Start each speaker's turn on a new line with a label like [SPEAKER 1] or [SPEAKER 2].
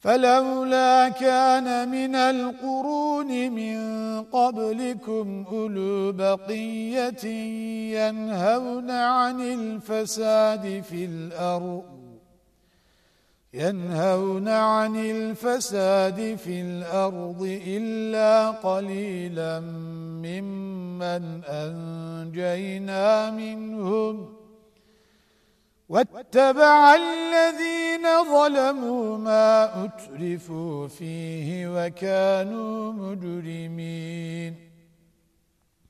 [SPEAKER 1] فلولا كان من القرون من قبلكم أولو بقية ينهون عن الفساد في الأرض ينهون عن الفساد في الأرض إلا قليلا ممن أنجينا منهم. واتبع الذين ظلموا ما أترفوا فيه وكانوا مجرمين.